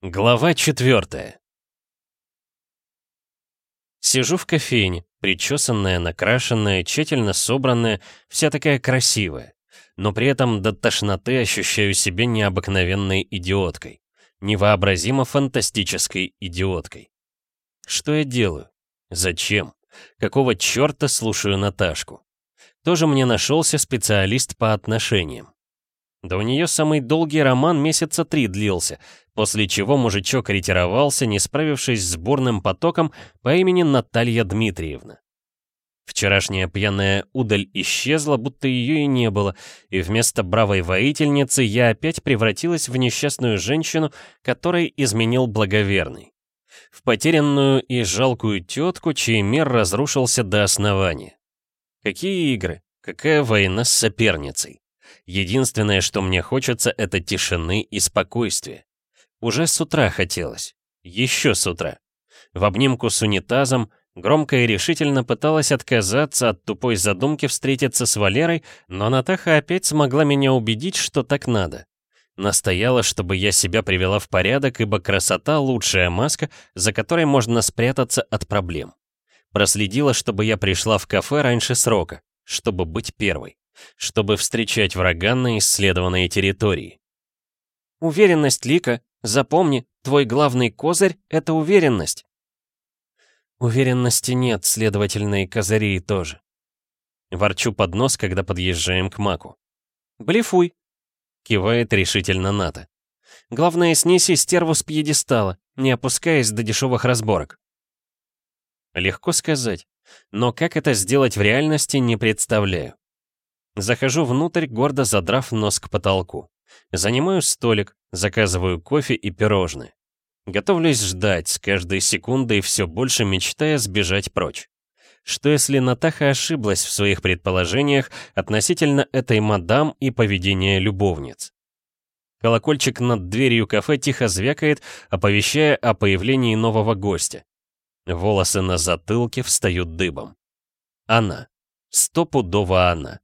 Глава четвертая. Сижу в кофейне, причесанная, накрашенная, тщательно собранная, вся такая красивая. Но при этом до тошноты ощущаю себя необыкновенной идиоткой. Невообразимо фантастической идиоткой. Что я делаю? Зачем? Какого черта слушаю Наташку? Тоже мне нашелся специалист по отношениям. Да у нее самый долгий роман месяца три длился, после чего мужичок ретировался, не справившись с бурным потоком по имени Наталья Дмитриевна. Вчерашняя пьяная удаль исчезла, будто ее и не было, и вместо бравой воительницы я опять превратилась в несчастную женщину, которой изменил благоверный. В потерянную и жалкую тетку, чей мир разрушился до основания. Какие игры? Какая война с соперницей? Единственное, что мне хочется, это тишины и спокойствия. Уже с утра хотелось. Еще с утра. В обнимку с унитазом громко и решительно пыталась отказаться от тупой задумки встретиться с Валерой, но Натаха опять смогла меня убедить, что так надо. Настояла, чтобы я себя привела в порядок, ибо красота — лучшая маска, за которой можно спрятаться от проблем. Проследила, чтобы я пришла в кафе раньше срока, чтобы быть первой чтобы встречать врага на исследованной территории. Уверенность, Лика, запомни, твой главный козырь — это уверенность. Уверенности нет, следовательно, и козырей тоже. Ворчу под нос, когда подъезжаем к маку. «Блефуй!» — кивает решительно Ната. «Главное, снеси стерву с пьедестала, не опускаясь до дешевых разборок». Легко сказать, но как это сделать в реальности, не представляю. Захожу внутрь, гордо задрав нос к потолку. Занимаю столик, заказываю кофе и пирожные. Готовлюсь ждать, с каждой секундой все больше мечтая сбежать прочь. Что если Натаха ошиблась в своих предположениях относительно этой мадам и поведения любовниц? Колокольчик над дверью кафе тихо звякает, оповещая о появлении нового гостя. Волосы на затылке встают дыбом. Она. Стопудово она.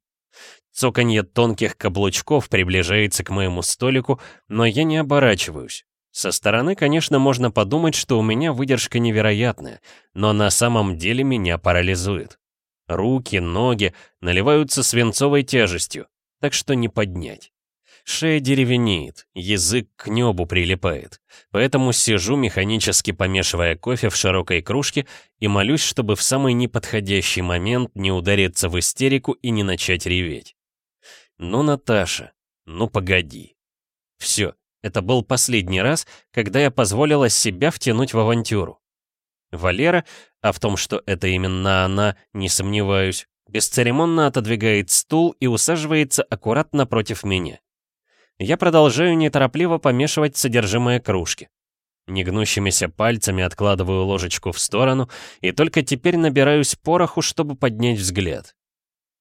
Цоканье тонких каблучков приближается к моему столику, но я не оборачиваюсь. Со стороны, конечно, можно подумать, что у меня выдержка невероятная, но на самом деле меня парализует. Руки, ноги наливаются свинцовой тяжестью, так что не поднять. Шея деревенеет, язык к небу прилипает. Поэтому сижу, механически помешивая кофе в широкой кружке и молюсь, чтобы в самый неподходящий момент не удариться в истерику и не начать реветь. Ну, Наташа, ну погоди. Все, это был последний раз, когда я позволила себя втянуть в авантюру. Валера, а в том, что это именно она, не сомневаюсь, бесцеремонно отодвигает стул и усаживается аккуратно против меня. Я продолжаю неторопливо помешивать содержимое кружки. Негнущимися пальцами откладываю ложечку в сторону и только теперь набираюсь пороху, чтобы поднять взгляд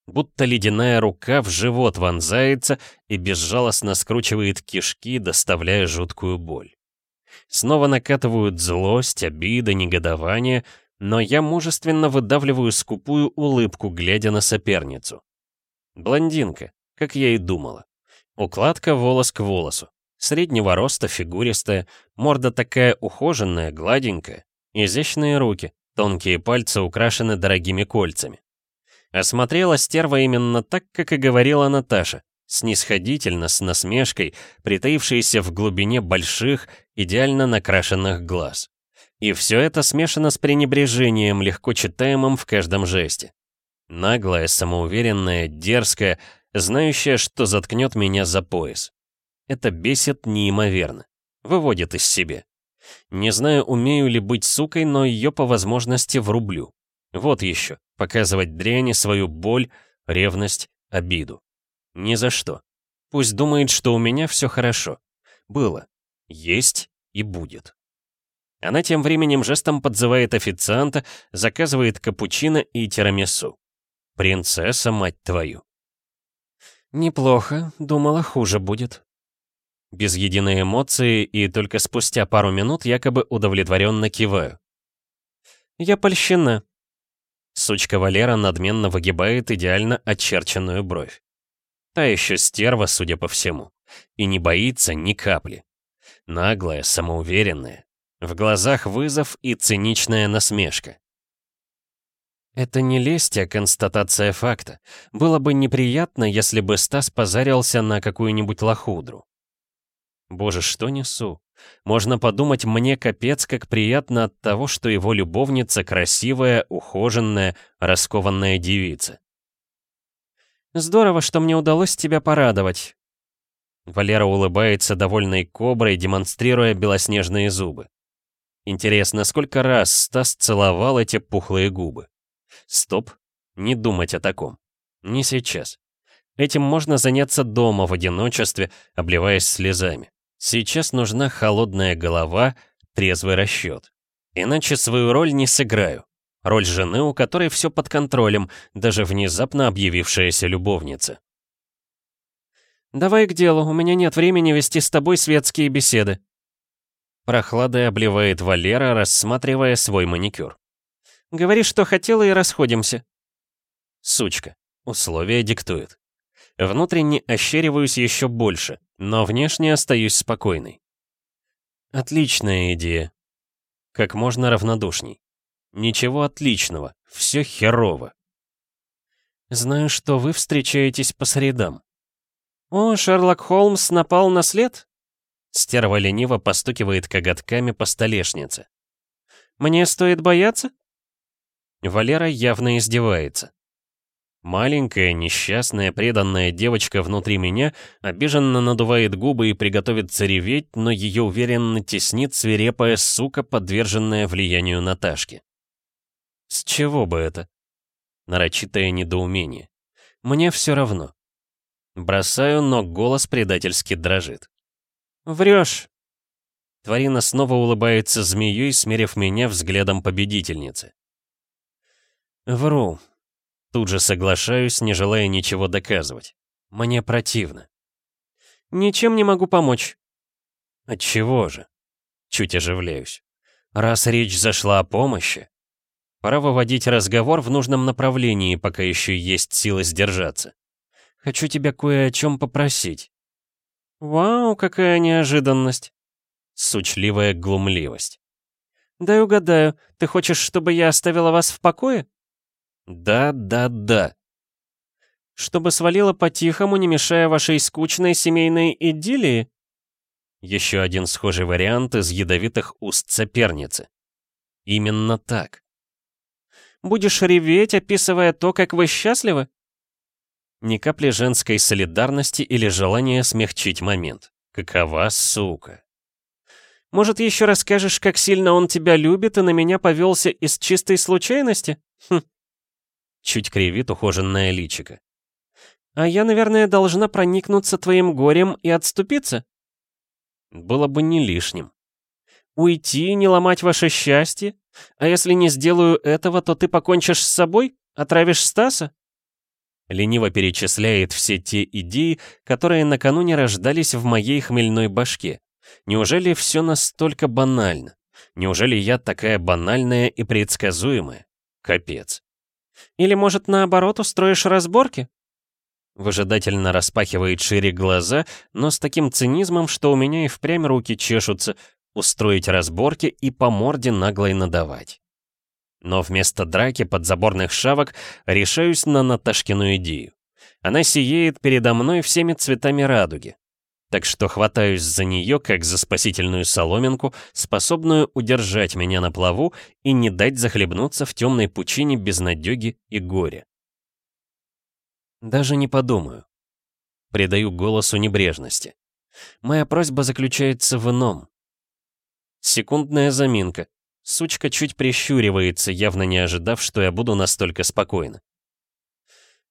будто ледяная рука в живот вонзается и безжалостно скручивает кишки, доставляя жуткую боль. Снова накатывают злость, обида, негодование, но я мужественно выдавливаю скупую улыбку, глядя на соперницу. Блондинка, как я и думала. Укладка волос к волосу. Среднего роста, фигуристая, морда такая ухоженная, гладенькая, изящные руки, тонкие пальцы украшены дорогими кольцами. Осмотрела стерва именно так, как и говорила Наташа, снисходительно, с насмешкой, притаившейся в глубине больших, идеально накрашенных глаз. И все это смешано с пренебрежением, легко читаемым в каждом жесте. Наглая, самоуверенная, дерзкая, знающая, что заткнет меня за пояс. Это бесит неимоверно, выводит из себя. Не знаю, умею ли быть сукой, но ее по возможности врублю. Вот еще, показывать дряни свою боль, ревность, обиду. Ни за что. Пусть думает, что у меня все хорошо. Было, есть и будет. Она тем временем жестом подзывает официанта, заказывает капучино и тирамису. Принцесса, мать твою. Неплохо, думала, хуже будет. Без единой эмоции и только спустя пару минут якобы удовлетворенно киваю. Я польщена, Сучка Валера надменно выгибает идеально очерченную бровь. Та еще стерва, судя по всему. И не боится ни капли. Наглая, самоуверенная. В глазах вызов и циничная насмешка. Это не лесть, а констатация факта. Было бы неприятно, если бы Стас позарился на какую-нибудь лохудру. Боже, что несу? Можно подумать, мне капец как приятно от того, что его любовница красивая, ухоженная, раскованная девица. Здорово, что мне удалось тебя порадовать. Валера улыбается довольной коброй, демонстрируя белоснежные зубы. Интересно, сколько раз Стас целовал эти пухлые губы? Стоп, не думать о таком. Не сейчас. Этим можно заняться дома в одиночестве, обливаясь слезами. Сейчас нужна холодная голова, трезвый расчет. Иначе свою роль не сыграю. Роль жены, у которой все под контролем, даже внезапно объявившаяся любовница. «Давай к делу, у меня нет времени вести с тобой светские беседы». Прохладой обливает Валера, рассматривая свой маникюр. Говори, что хотела, и расходимся. Сучка. Условия диктует. Внутренне ощериваюсь еще больше, но внешне остаюсь спокойной. Отличная идея. Как можно равнодушней. Ничего отличного, все херово. Знаю, что вы встречаетесь по средам. О, Шерлок Холмс напал на след? Стерва лениво постукивает коготками по столешнице. Мне стоит бояться? Валера явно издевается. Маленькая, несчастная, преданная девочка внутри меня обиженно надувает губы и приготовится реветь, но ее уверенно теснит свирепая сука, подверженная влиянию Наташки. С чего бы это? Нарочитое недоумение. Мне все равно. Бросаю, но голос предательски дрожит. «Врешь!» Тварина снова улыбается змеей, смерив меня взглядом победительницы. Вру. Тут же соглашаюсь, не желая ничего доказывать. Мне противно. Ничем не могу помочь. Отчего же? Чуть оживляюсь. Раз речь зашла о помощи, пора выводить разговор в нужном направлении, пока еще есть силы сдержаться. Хочу тебя кое о чем попросить. Вау, какая неожиданность. Сучливая глумливость. Дай угадаю, ты хочешь, чтобы я оставила вас в покое? Да, да, да. Чтобы свалила по-тихому, не мешая вашей скучной семейной идиллии? Еще один схожий вариант из ядовитых уст соперницы. Именно так. Будешь реветь, описывая то, как вы счастливы? Ни капли женской солидарности или желания смягчить момент. Какова сука. Может, еще расскажешь, как сильно он тебя любит и на меня повелся из чистой случайности? Хм, Чуть кривит ухоженное личико. «А я, наверное, должна проникнуться твоим горем и отступиться?» Было бы не лишним. «Уйти, не ломать ваше счастье? А если не сделаю этого, то ты покончишь с собой? Отравишь Стаса?» Лениво перечисляет все те идеи, которые накануне рождались в моей хмельной башке. Неужели все настолько банально? Неужели я такая банальная и предсказуемая? Капец. Или, может, наоборот, устроишь разборки?» Выжидательно распахивает шире глаза, но с таким цинизмом, что у меня и впрямь руки чешутся, устроить разборки и по морде наглой надавать. Но вместо драки подзаборных шавок решаюсь на Наташкину идею. Она сияет передо мной всеми цветами радуги так что хватаюсь за нее, как за спасительную соломинку, способную удержать меня на плаву и не дать захлебнуться в темной пучине безнадеги и горя. Даже не подумаю. Придаю голосу небрежности. Моя просьба заключается в ином. Секундная заминка. Сучка чуть прищуривается, явно не ожидав, что я буду настолько спокойна.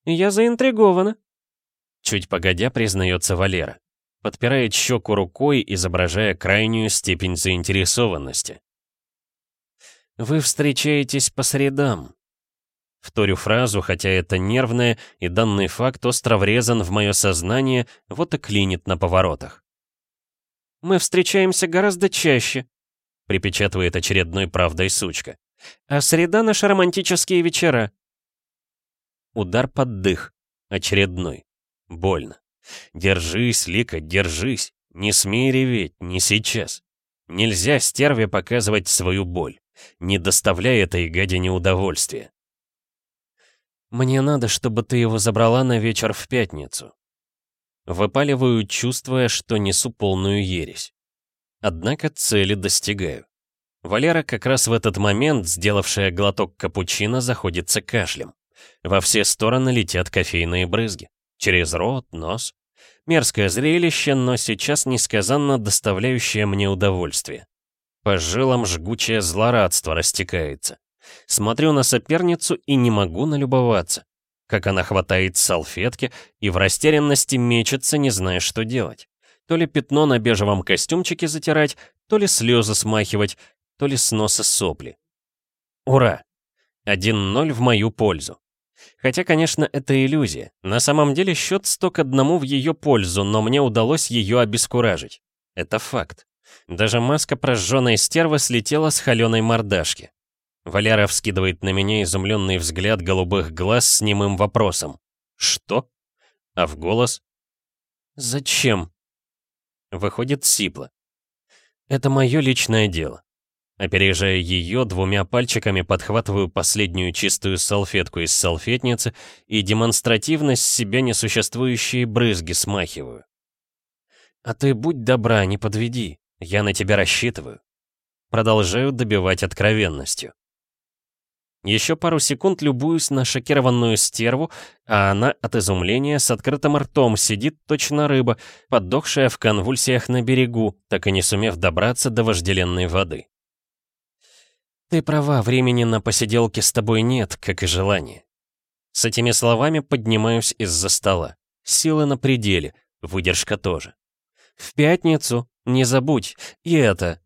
«Я заинтригована», — чуть погодя признается Валера подпирает щеку рукой, изображая крайнюю степень заинтересованности. «Вы встречаетесь по средам». Вторю фразу, хотя это нервное, и данный факт остро врезан в мое сознание, вот и клинит на поворотах. «Мы встречаемся гораздо чаще», — припечатывает очередной правдой сучка. «А среда — наши романтические вечера». Удар под дых. Очередной. Больно. Держись, Лика, держись. Не смей реветь, не сейчас. Нельзя стерве показывать свою боль. Не доставляй этой гадине удовольствия. Мне надо, чтобы ты его забрала на вечер в пятницу. Выпаливаю, чувствуя, что несу полную ересь. Однако цели достигаю. Валера как раз в этот момент, сделавшая глоток капучино, заходится кашлем. Во все стороны летят кофейные брызги. Через рот, нос. Мерзкое зрелище, но сейчас несказанно доставляющее мне удовольствие. По жилам жгучее злорадство растекается. Смотрю на соперницу и не могу налюбоваться. Как она хватает салфетки и в растерянности мечется, не зная, что делать. То ли пятно на бежевом костюмчике затирать, то ли слезы смахивать, то ли с носа сопли. Ура! 1-0 в мою пользу. Хотя, конечно, это иллюзия. На самом деле счет 100 к одному в ее пользу, но мне удалось ее обескуражить. Это факт. Даже маска прожженной стервы слетела с холеной мордашки. Валяра вскидывает на меня изумленный взгляд голубых глаз с немым вопросом. «Что?» А в голос «Зачем?» Выходит сипло. «Это мое личное дело. Опережая ее, двумя пальчиками подхватываю последнюю чистую салфетку из салфетницы и демонстративно с себя несуществующие брызги смахиваю. «А ты будь добра, не подведи, я на тебя рассчитываю». Продолжаю добивать откровенностью. Еще пару секунд любуюсь на шокированную стерву, а она от изумления с открытым ртом сидит точно рыба, поддохшая в конвульсиях на берегу, так и не сумев добраться до вожделенной воды. «Ты права, времени на посиделки с тобой нет, как и желания». С этими словами поднимаюсь из-за стола. Силы на пределе, выдержка тоже. «В пятницу, не забудь, и это...»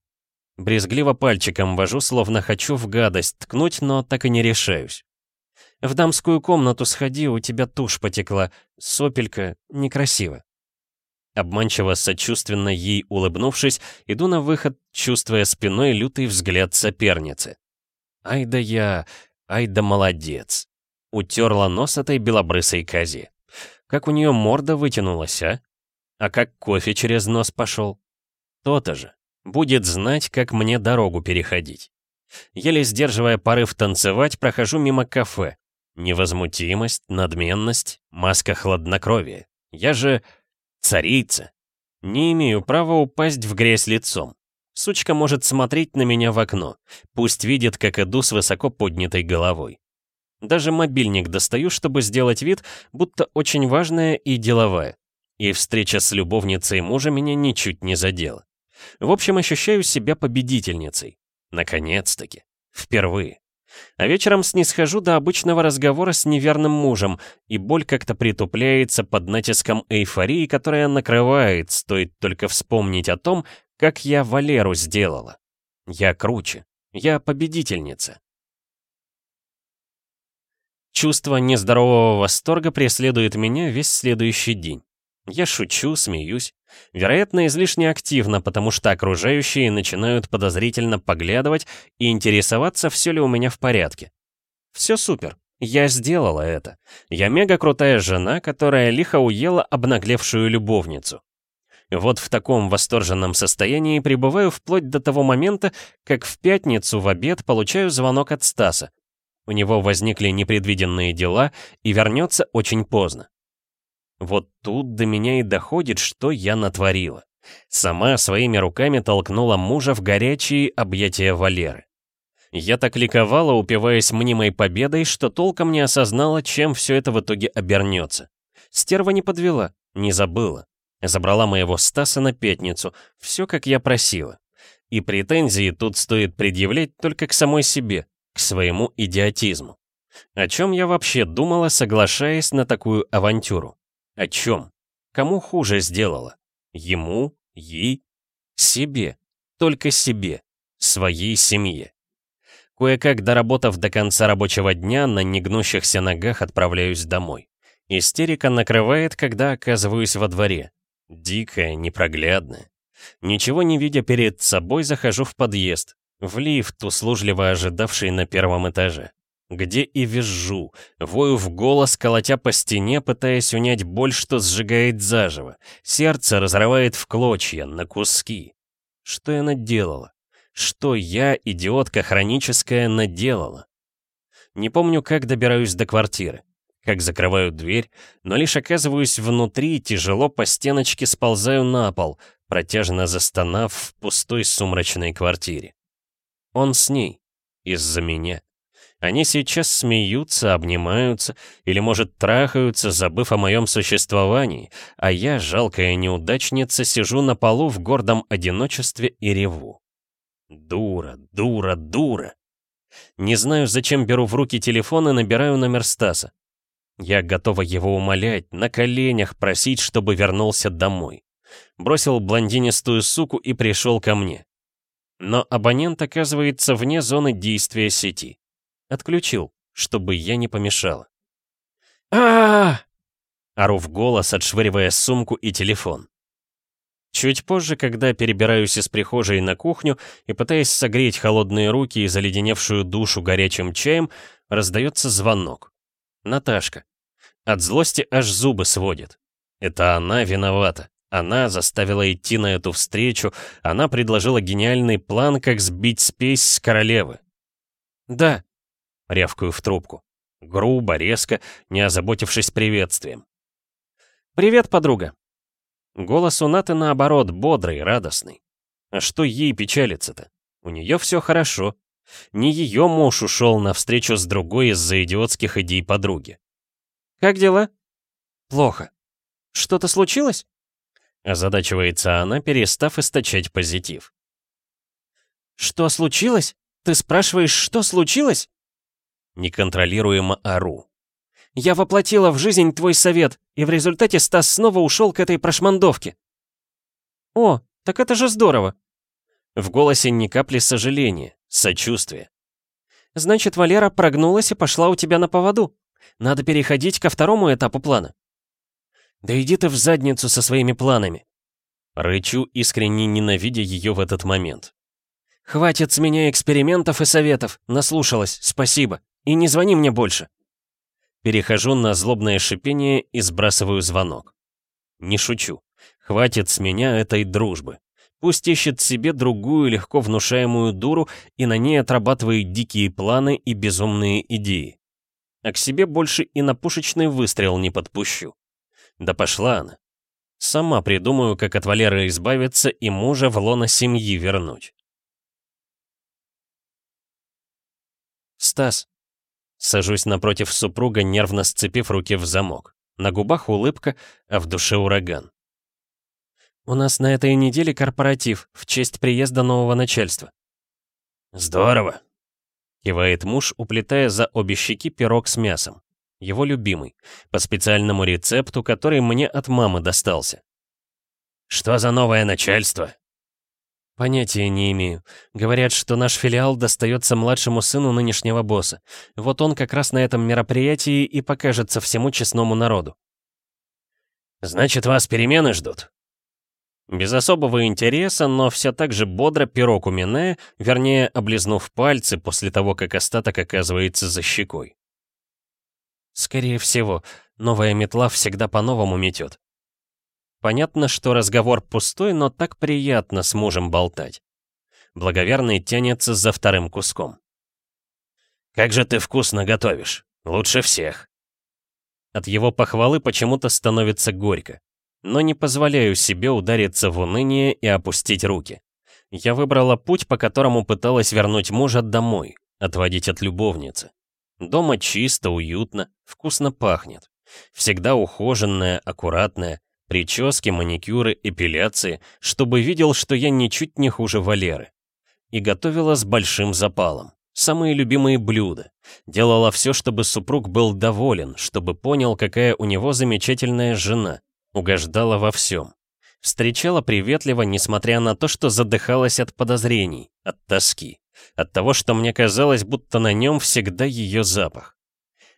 Брезгливо пальчиком вожу, словно хочу в гадость ткнуть, но так и не решаюсь. «В дамскую комнату сходи, у тебя тушь потекла, сопелька, некрасиво». Обманчиво сочувственно ей улыбнувшись, иду на выход, чувствуя спиной лютый взгляд соперницы. Ай да я, ай да молодец. Утерла нос этой белобрысой козе. Как у нее морда вытянулась, а? А как кофе через нос пошел? То-то же. Будет знать, как мне дорогу переходить. Еле сдерживая порыв танцевать, прохожу мимо кафе. Невозмутимость, надменность, маска хладнокровия. Я же Царица. Не имею права упасть в грязь лицом. Сучка может смотреть на меня в окно. Пусть видит, как иду с высоко поднятой головой. Даже мобильник достаю, чтобы сделать вид, будто очень важная и деловая. И встреча с любовницей мужа меня ничуть не задела. В общем, ощущаю себя победительницей. Наконец-таки. Впервые. А вечером снисхожу до обычного разговора с неверным мужем, и боль как-то притупляется под натиском эйфории, которая накрывает, стоит только вспомнить о том, как я Валеру сделала. Я круче. Я победительница. Чувство нездорового восторга преследует меня весь следующий день. Я шучу, смеюсь. Вероятно, излишне активно, потому что окружающие начинают подозрительно поглядывать и интересоваться, все ли у меня в порядке. Все супер. Я сделала это. Я мега крутая жена, которая лихо уела обнаглевшую любовницу. Вот в таком восторженном состоянии пребываю вплоть до того момента, как в пятницу в обед получаю звонок от Стаса. У него возникли непредвиденные дела и вернется очень поздно. Вот тут до меня и доходит, что я натворила. Сама своими руками толкнула мужа в горячие объятия Валеры. Я так ликовала, упиваясь мнимой победой, что толком не осознала, чем все это в итоге обернется. Стерва не подвела, не забыла. Забрала моего Стаса на пятницу, все как я просила. И претензии тут стоит предъявлять только к самой себе, к своему идиотизму. О чем я вообще думала, соглашаясь на такую авантюру? О чем? Кому хуже сделала? Ему? Ей? Себе. Только себе. Своей семье. Кое-как доработав до конца рабочего дня, на негнущихся ногах отправляюсь домой. Истерика накрывает, когда оказываюсь во дворе. Дикая, непроглядная. Ничего не видя перед собой, захожу в подъезд, в лифт, услужливо ожидавший на первом этаже. Где и визжу, вою в голос, колотя по стене, пытаясь унять боль, что сжигает заживо. Сердце разрывает в клочья, на куски. Что я наделала? Что я, идиотка хроническая, наделала? Не помню, как добираюсь до квартиры, как закрываю дверь, но лишь оказываюсь внутри, тяжело по стеночке сползаю на пол, протяжно застонав в пустой сумрачной квартире. Он с ней, из-за меня. Они сейчас смеются, обнимаются или, может, трахаются, забыв о моем существовании, а я, жалкая неудачница, сижу на полу в гордом одиночестве и реву. Дура, дура, дура. Не знаю, зачем беру в руки телефон и набираю номер Стаса. Я готова его умолять, на коленях просить, чтобы вернулся домой. Бросил блондинистую суку и пришел ко мне. Но абонент оказывается вне зоны действия сети. Отключил, чтобы я не помешала. а Ору в голос, отшвыривая сумку и телефон. Чуть позже, когда перебираюсь из прихожей на кухню и пытаясь согреть холодные руки и заледеневшую душу горячим чаем, раздается звонок. Наташка. От злости аж зубы сводит. Это она виновата. Она заставила идти на эту встречу, она предложила гениальный план, как сбить спесь с королевы. «Да», — рявкаю в трубку. Грубо, резко, не озаботившись приветствием. «Привет, подруга». Голос у Наты, наоборот, бодрый, радостный. А что ей печалиться-то? У нее все хорошо. Не ее муж ушел навстречу с другой из-за идиотских идей подруги. «Как дела?» «Плохо. Что-то случилось?» Озадачивается она, перестав источать позитив. «Что случилось? Ты спрашиваешь, что случилось?» Неконтролируемо ору. «Я воплотила в жизнь твой совет, и в результате Стас снова ушел к этой прошмандовке». «О, так это же здорово!» В голосе ни капли сожаления, сочувствия. «Значит, Валера прогнулась и пошла у тебя на поводу. Надо переходить ко второму этапу плана». «Да иди ты в задницу со своими планами!» Рычу, искренне ненавидя ее в этот момент. «Хватит с меня экспериментов и советов, наслушалась, спасибо!» И не звони мне больше. Перехожу на злобное шипение и сбрасываю звонок. Не шучу. Хватит с меня этой дружбы. Пусть ищет себе другую легко внушаемую дуру и на ней отрабатывает дикие планы и безумные идеи. А к себе больше и на пушечный выстрел не подпущу. Да пошла она. Сама придумаю, как от Валеры избавиться и мужа в лоно семьи вернуть. Стас, Сажусь напротив супруга, нервно сцепив руки в замок. На губах улыбка, а в душе ураган. «У нас на этой неделе корпоратив в честь приезда нового начальства». «Здорово!» — кивает муж, уплетая за обе щеки пирог с мясом. Его любимый, по специальному рецепту, который мне от мамы достался. «Что за новое начальство?» Понятия не имею. Говорят, что наш филиал достается младшему сыну нынешнего босса. Вот он как раз на этом мероприятии и покажется всему честному народу. Значит, вас перемены ждут? Без особого интереса, но все так же бодро пирог уминая, вернее, облизнув пальцы после того, как остаток оказывается за щекой. Скорее всего, новая метла всегда по-новому метет. Понятно, что разговор пустой, но так приятно с мужем болтать. Благоверный тянется за вторым куском. «Как же ты вкусно готовишь! Лучше всех!» От его похвалы почему-то становится горько. Но не позволяю себе удариться в уныние и опустить руки. Я выбрала путь, по которому пыталась вернуть мужа домой, отводить от любовницы. Дома чисто, уютно, вкусно пахнет. Всегда ухоженная, аккуратная, Прически, маникюры, эпиляции, чтобы видел, что я ничуть не хуже Валеры. И готовила с большим запалом. Самые любимые блюда. Делала все, чтобы супруг был доволен, чтобы понял, какая у него замечательная жена. Угождала во всем. Встречала приветливо, несмотря на то, что задыхалась от подозрений, от тоски, от того, что мне казалось, будто на нем всегда ее запах.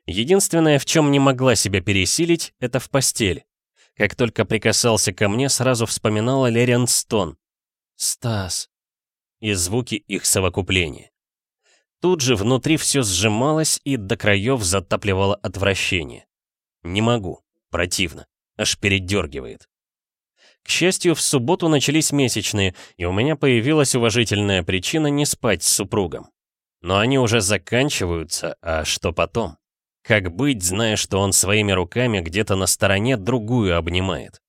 Единственное, в чем не могла себя пересилить, это в постели. Как только прикасался ко мне, сразу вспоминала Лериан Стон. «Стас». И звуки их совокупления. Тут же внутри все сжималось и до краев затапливало отвращение. Не могу, противно, аж передергивает. К счастью, в субботу начались месячные, и у меня появилась уважительная причина не спать с супругом. Но они уже заканчиваются, а что потом? Как быть, зная, что он своими руками где-то на стороне другую обнимает?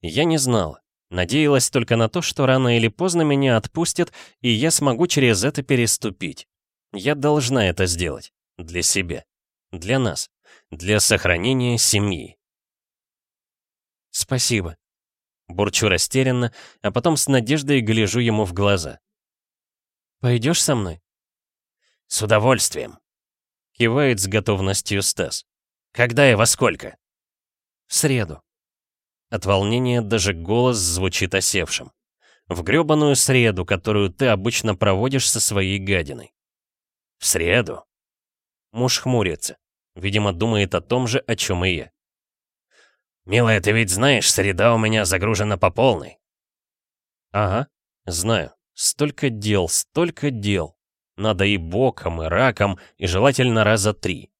Я не знала. Надеялась только на то, что рано или поздно меня отпустят, и я смогу через это переступить. Я должна это сделать. Для себя. Для нас. Для сохранения семьи. Спасибо. Бурчу растерянно, а потом с надеждой гляжу ему в глаза. «Пойдешь со мной?» «С удовольствием», — кивает с готовностью Стас. «Когда и во сколько?» «В среду». От волнения даже голос звучит осевшим. «В грёбаную среду, которую ты обычно проводишь со своей гадиной». «В среду?» Муж хмурится. Видимо, думает о том же, о чем и я. «Милая, ты ведь знаешь, среда у меня загружена по полной». «Ага, знаю. Столько дел, столько дел. Надо и боком, и раком, и желательно раза три».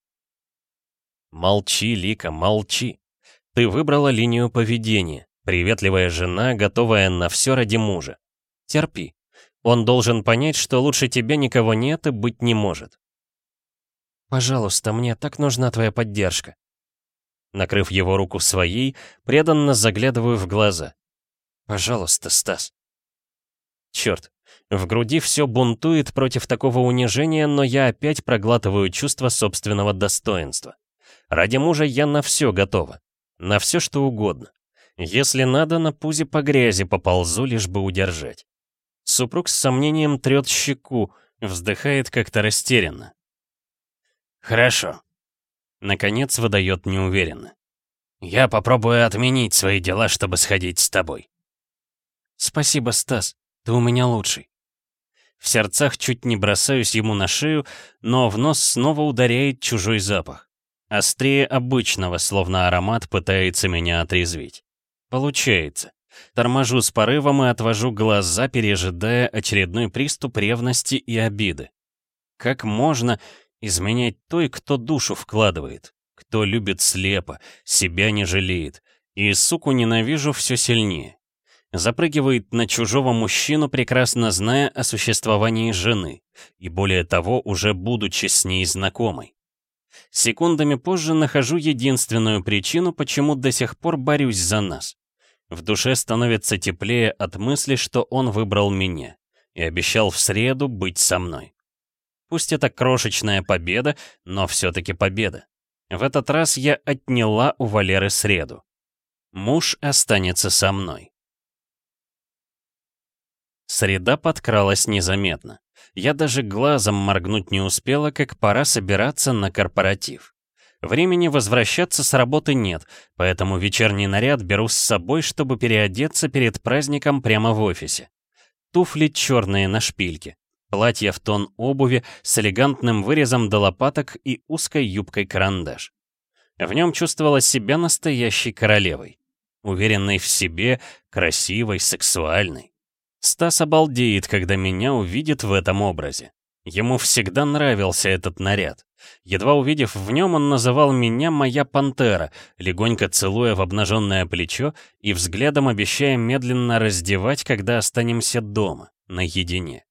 «Молчи, Лика, молчи. Ты выбрала линию поведения. Приветливая жена, готовая на все ради мужа. Терпи. Он должен понять, что лучше тебя никого нет и быть не может. Пожалуйста, мне так нужна твоя поддержка. Накрыв его руку своей, преданно заглядываю в глаза. «Пожалуйста, Стас». Черт, в груди все бунтует против такого унижения, но я опять проглатываю чувство собственного достоинства. Ради мужа я на все готова. На все, что угодно. Если надо, на пузе по грязи поползу, лишь бы удержать. Супруг с сомнением трет щеку, вздыхает как-то растерянно. «Хорошо», Наконец выдает неуверенно. «Я попробую отменить свои дела, чтобы сходить с тобой». «Спасибо, Стас, ты у меня лучший». В сердцах чуть не бросаюсь ему на шею, но в нос снова ударяет чужой запах. Острее обычного, словно аромат пытается меня отрезвить. Получается. Торможу с порывом и отвожу глаза, пережидая очередной приступ ревности и обиды. Как можно Изменять той, кто душу вкладывает, кто любит слепо, себя не жалеет, и суку ненавижу все сильнее. Запрыгивает на чужого мужчину, прекрасно зная о существовании жены, и более того, уже будучи с ней знакомой. Секундами позже нахожу единственную причину, почему до сих пор борюсь за нас. В душе становится теплее от мысли, что он выбрал меня и обещал в среду быть со мной. Пусть это крошечная победа, но все-таки победа. В этот раз я отняла у Валеры среду. Муж останется со мной. Среда подкралась незаметно. Я даже глазом моргнуть не успела, как пора собираться на корпоратив. Времени возвращаться с работы нет, поэтому вечерний наряд беру с собой, чтобы переодеться перед праздником прямо в офисе. Туфли черные на шпильке. Платье в тон обуви с элегантным вырезом до лопаток и узкой юбкой-карандаш. В нем чувствовала себя настоящей королевой. Уверенной в себе, красивой, сексуальной. Стас обалдеет, когда меня увидит в этом образе. Ему всегда нравился этот наряд. Едва увидев в нем, он называл меня «моя пантера», легонько целуя в обнаженное плечо и взглядом обещая медленно раздевать, когда останемся дома, наедине.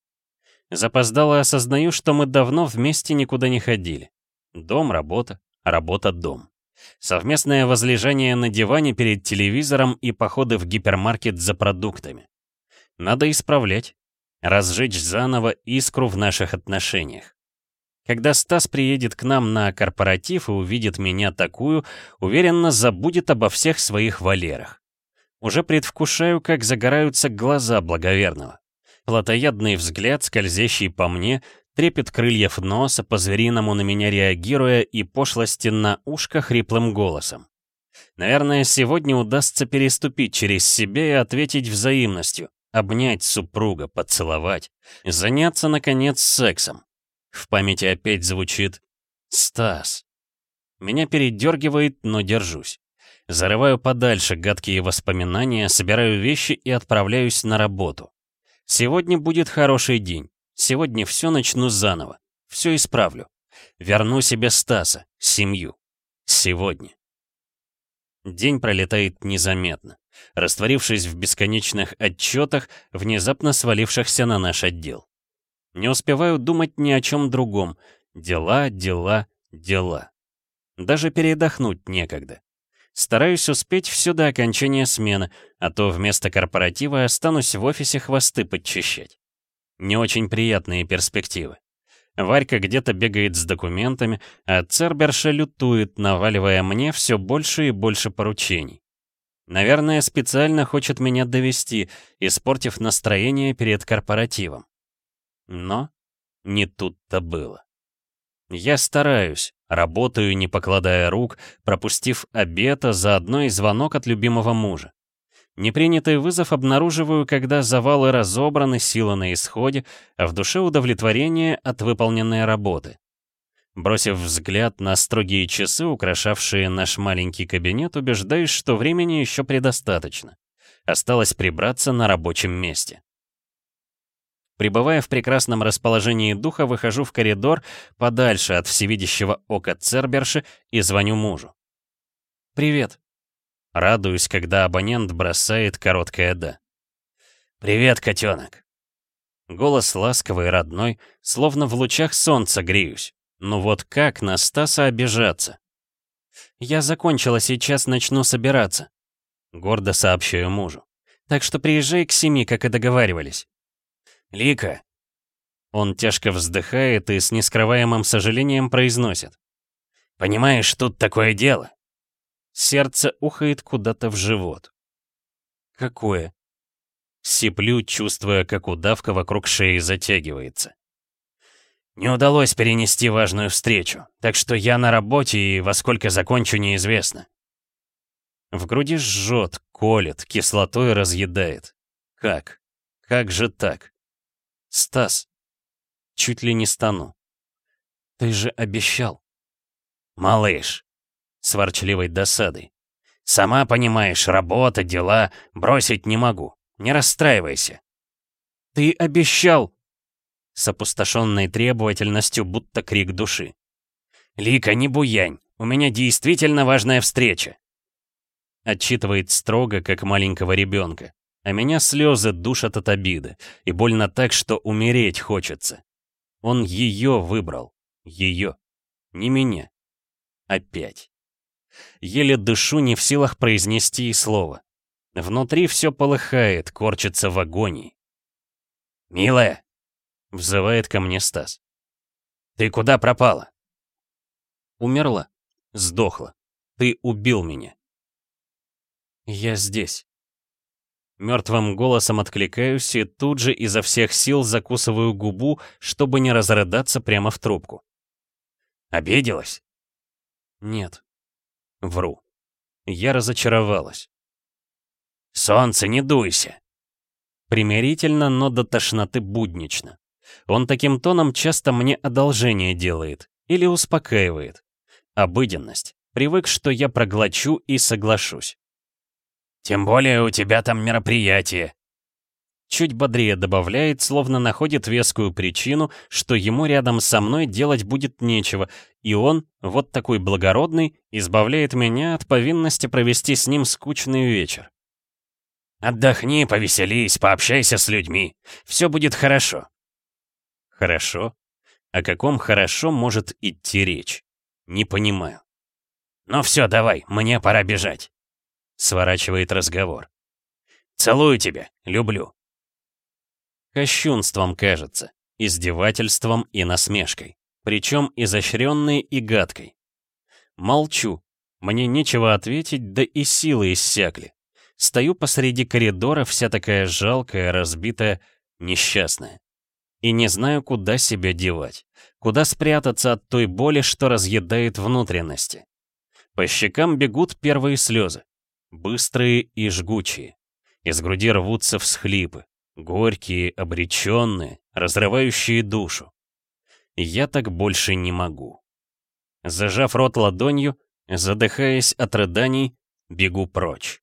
Запоздало осознаю, что мы давно вместе никуда не ходили. Дом, работа, работа, дом. Совместное возлежание на диване перед телевизором и походы в гипермаркет за продуктами. Надо исправлять, разжечь заново искру в наших отношениях. Когда Стас приедет к нам на корпоратив и увидит меня такую, уверенно забудет обо всех своих валерах. Уже предвкушаю, как загораются глаза благоверного плотоядный взгляд, скользящий по мне, трепет крыльев носа, по-звериному на меня реагируя и пошлости на ушко хриплым голосом. Наверное, сегодня удастся переступить через себя и ответить взаимностью, обнять супруга, поцеловать, заняться, наконец, сексом. В памяти опять звучит «Стас». Меня передергивает, но держусь. Зарываю подальше гадкие воспоминания, собираю вещи и отправляюсь на работу. Сегодня будет хороший день. Сегодня все начну заново. Все исправлю. Верну себе Стаса, семью. Сегодня. День пролетает незаметно, растворившись в бесконечных отчетах, внезапно свалившихся на наш отдел. Не успеваю думать ни о чем другом. Дела, дела, дела. Даже передохнуть некогда. Стараюсь успеть все до окончания смены, а то вместо корпоратива останусь в офисе хвосты подчищать. Не очень приятные перспективы. Варька где-то бегает с документами, а Церберша лютует, наваливая мне все больше и больше поручений. Наверное, специально хочет меня довести, испортив настроение перед корпоративом. Но не тут-то было. Я стараюсь, работаю, не покладая рук, пропустив обед, а заодно и звонок от любимого мужа. Непринятый вызов обнаруживаю, когда завалы разобраны, сила на исходе, а в душе удовлетворение от выполненной работы. Бросив взгляд на строгие часы, украшавшие наш маленький кабинет, убеждаюсь, что времени еще предостаточно. Осталось прибраться на рабочем месте. Прибывая в прекрасном расположении духа, выхожу в коридор подальше от всевидящего ока Церберши и звоню мужу. «Привет», Радуюсь, когда абонент бросает короткое «да». «Привет, котенок!» Голос ласковый родной, словно в лучах солнца греюсь. Ну вот как на Стаса обижаться? «Я закончила, сейчас начну собираться», — гордо сообщаю мужу. «Так что приезжай к семи, как и договаривались». «Лика!» Он тяжко вздыхает и с нескрываемым сожалением произносит. «Понимаешь, тут такое дело. Сердце ухает куда-то в живот. Какое? Сиплю, чувствуя, как удавка вокруг шеи затягивается. Не удалось перенести важную встречу, так что я на работе и во сколько закончу неизвестно. В груди жжет, колет, кислотой разъедает. Как? Как же так? Стас, чуть ли не стану. Ты же обещал. Малыш, с ворчливой досадой. «Сама понимаешь, работа, дела, бросить не могу. Не расстраивайся». «Ты обещал!» С опустошенной требовательностью, будто крик души. «Лика, не буянь, у меня действительно важная встреча!» Отчитывает строго, как маленького ребенка. А меня слезы душат от обиды, и больно так, что умереть хочется. Он ее выбрал. Ее. Не меня. Опять. Еле дышу, не в силах произнести и слова. Внутри все полыхает, корчится в агонии. «Милая!» — взывает ко мне Стас. «Ты куда пропала?» «Умерла. Сдохла. Ты убил меня». «Я здесь». Мертвым голосом откликаюсь и тут же изо всех сил закусываю губу, чтобы не разрыдаться прямо в трубку. «Обиделась?» «Нет, Вру. Я разочаровалась. «Солнце, не дуйся!» Примирительно, но до тошноты буднично. Он таким тоном часто мне одолжение делает или успокаивает. Обыденность. Привык, что я проглочу и соглашусь. «Тем более у тебя там мероприятие», чуть бодрее добавляет, словно находит вескую причину, что ему рядом со мной делать будет нечего, и он, вот такой благородный, избавляет меня от повинности провести с ним скучный вечер. «Отдохни, повеселись, пообщайся с людьми. Все будет хорошо». «Хорошо? О каком «хорошо» может идти речь? Не понимаю». «Ну все, давай, мне пора бежать», — сворачивает разговор. «Целую тебя, люблю». Кощунством кажется, издевательством и насмешкой, причем изощренной и гадкой. Молчу, мне нечего ответить, да и силы иссякли. Стою посреди коридора, вся такая жалкая, разбитая, несчастная. И не знаю, куда себя девать, куда спрятаться от той боли, что разъедает внутренности. По щекам бегут первые слезы, быстрые и жгучие. Из груди рвутся всхлипы. Горькие, обреченные, разрывающие душу. Я так больше не могу. Зажав рот ладонью, задыхаясь от рыданий, бегу прочь.